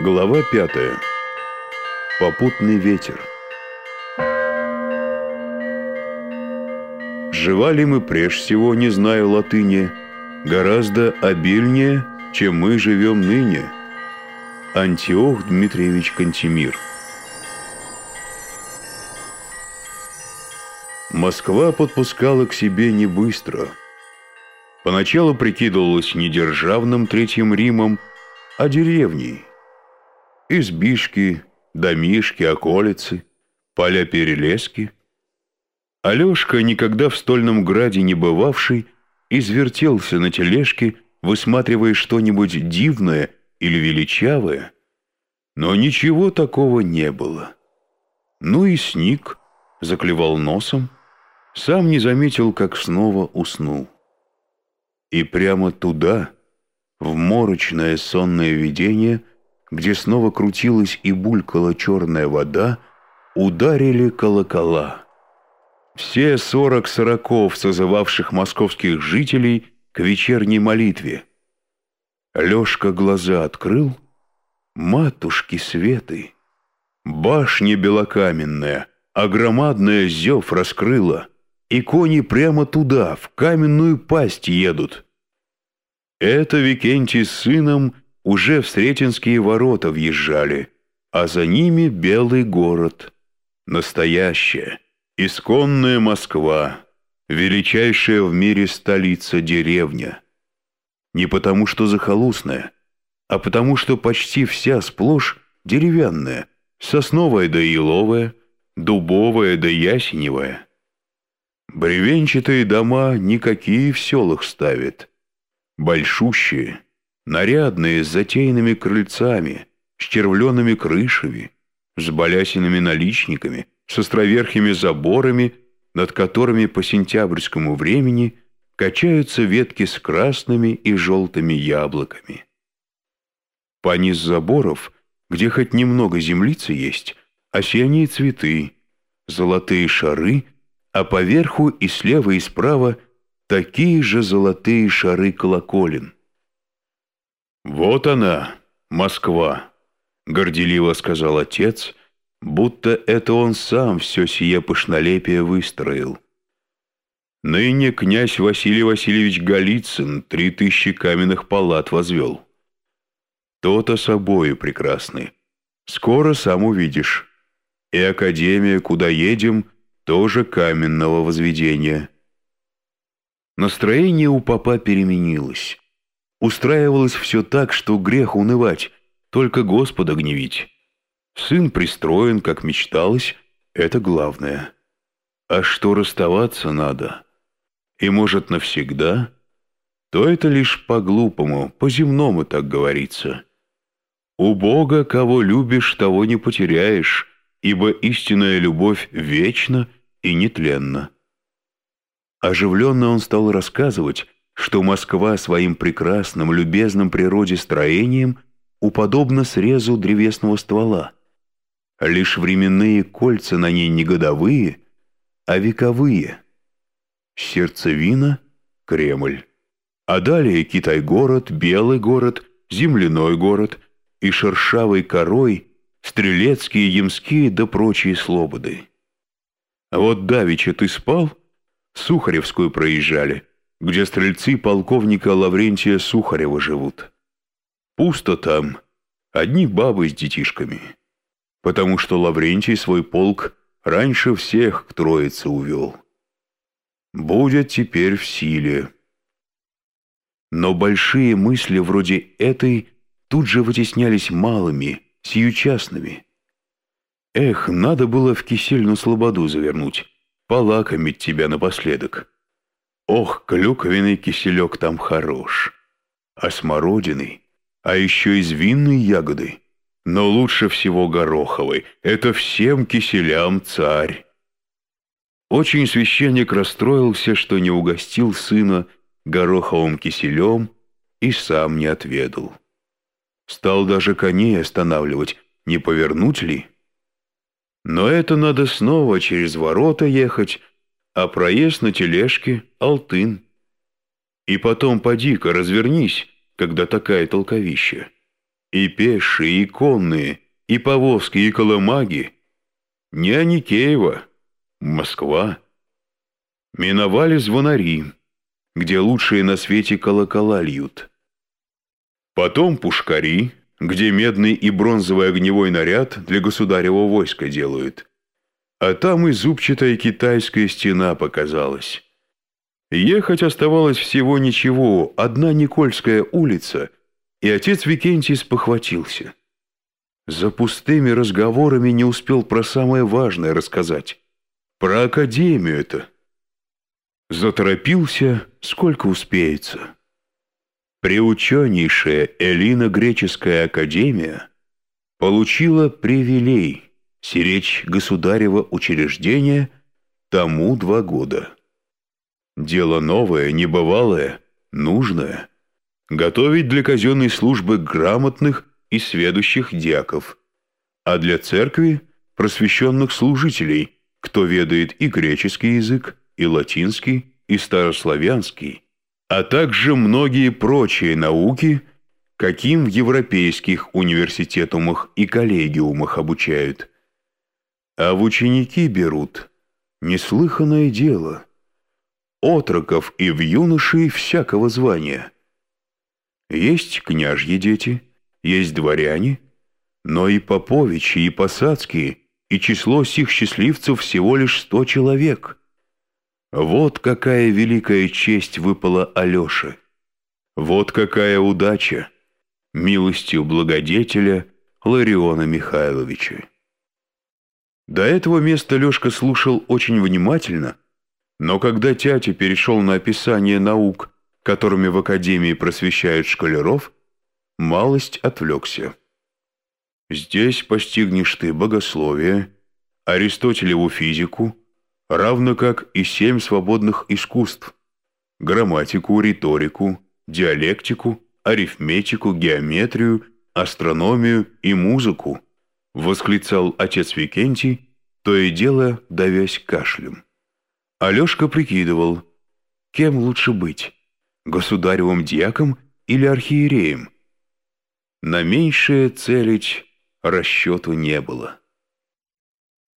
Глава пятая. Попутный ветер. Жевали мы прежде всего, не зная латыни, гораздо обильнее, чем мы живем ныне. Антиох Дмитриевич Кантемир. Москва подпускала к себе не быстро. Поначалу прикидывалась не державным Третьим Римом, а деревней – избишки, домишки, околицы, поля-перелески. Алешка, никогда в стольном граде не бывавший, извертелся на тележке, высматривая что-нибудь дивное или величавое, но ничего такого не было. Ну и сник, заклевал носом, сам не заметил, как снова уснул. И прямо туда, в морочное сонное видение – где снова крутилась и булькала черная вода, ударили колокола. Все сорок сороков, созывавших московских жителей к вечерней молитве. Лешка глаза открыл. Матушки Светы! Башня белокаменная, а громадная зев раскрыла, и кони прямо туда, в каменную пасть едут. Это Викентий с сыном уже в Сретенские ворота въезжали, а за ними Белый город. Настоящая, исконная Москва, величайшая в мире столица деревня. Не потому что захолустная, а потому что почти вся сплошь деревянная, сосновая да еловая, дубовая да ясеневая. Бревенчатые дома никакие в селах ставят. Большущие, нарядные, с затейными крыльцами, с червленными крышами, с балясиными наличниками, с островерхими заборами, над которыми по сентябрьскому времени качаются ветки с красными и желтыми яблоками. Пониз заборов, где хоть немного землицы есть, осенние цветы, золотые шары, а поверху и слева и справа такие же золотые шары колоколен. «Вот она, Москва», — горделиво сказал отец, будто это он сам все сие пышнолепие выстроил. Ныне князь Василий Васильевич Голицын три тысячи каменных палат возвел. То-то собою прекрасны. Скоро сам увидишь. И академия, куда едем, тоже каменного возведения. Настроение у папа переменилось. Устраивалось все так, что грех унывать, только Господа гневить. Сын пристроен, как мечталось, это главное. А что расставаться надо, и, может, навсегда, то это лишь по-глупому, по-земному так говорится. У Бога, кого любишь, того не потеряешь, ибо истинная любовь вечна и нетленна. Оживленно он стал рассказывать, что Москва своим прекрасным, любезным природе строением уподобна срезу древесного ствола. Лишь временные кольца на ней не годовые, а вековые. Сердцевина — Кремль. А далее Китай-город, Белый город, Земляной город и шершавой корой Стрелецкие, Ямские да прочие слободы. А вот давеча ты спал? Сухаревскую проезжали — где стрельцы полковника Лаврентия Сухарева живут. Пусто там, одни бабы с детишками, потому что Лаврентий свой полк раньше всех к троице увел. Будет теперь в силе. Но большие мысли вроде этой тут же вытеснялись малыми, сиючастными. Эх, надо было в кисель на слободу завернуть, полакомить тебя напоследок. Ох, клюквенный киселек там хорош. А смородиный, а еще из винной ягоды. Но лучше всего гороховый. Это всем киселям царь. Очень священник расстроился, что не угостил сына гороховым киселем и сам не отведал. Стал даже коней останавливать, не повернуть ли? Но это надо снова через ворота ехать, а проезд на тележке — алтын. И потом поди-ка развернись, когда такая толковища. и пешие, и конные, и повозки, и колымаги. Не Аникеева, Москва. Миновали звонари, где лучшие на свете колокола льют. Потом пушкари, где медный и бронзовый огневой наряд для государева войска делают. А там и зубчатая китайская стена показалась. Ехать оставалось всего ничего, одна Никольская улица, и отец Викентий спохватился. За пустыми разговорами не успел про самое важное рассказать. Про академию это. Заторопился, сколько успеется. Преученейшая Элина-Греческая академия получила привилей сиречь государево учреждение тому два года. Дело новое, небывалое, нужное. Готовить для казенной службы грамотных и сведущих дьяков, а для церкви – просвещенных служителей, кто ведает и греческий язык, и латинский, и старославянский, а также многие прочие науки, каким в европейских университетумах и коллегиумах обучают. А в ученики берут неслыханное дело – отроков и в юношей всякого звания. Есть княжьи дети, есть дворяне, но и поповичи, и посадские, и число сих счастливцев всего лишь сто человек. Вот какая великая честь выпала Алёше. Вот какая удача милостью благодетеля Лариона Михайловича. До этого места Лёшка слушал очень внимательно, но когда тятя перешел на описание наук, которыми в Академии просвещают школяров, малость отвлекся. Здесь постигнешь ты богословие, Аристотелеву физику, равно как и семь свободных искусств, грамматику, риторику, диалектику, арифметику, геометрию, астрономию и музыку, восклицал отец Викентий, то и дело давясь кашлем. Алешка прикидывал, кем лучше быть, государевым дьяком или архиереем. На меньшее целить расчету не было.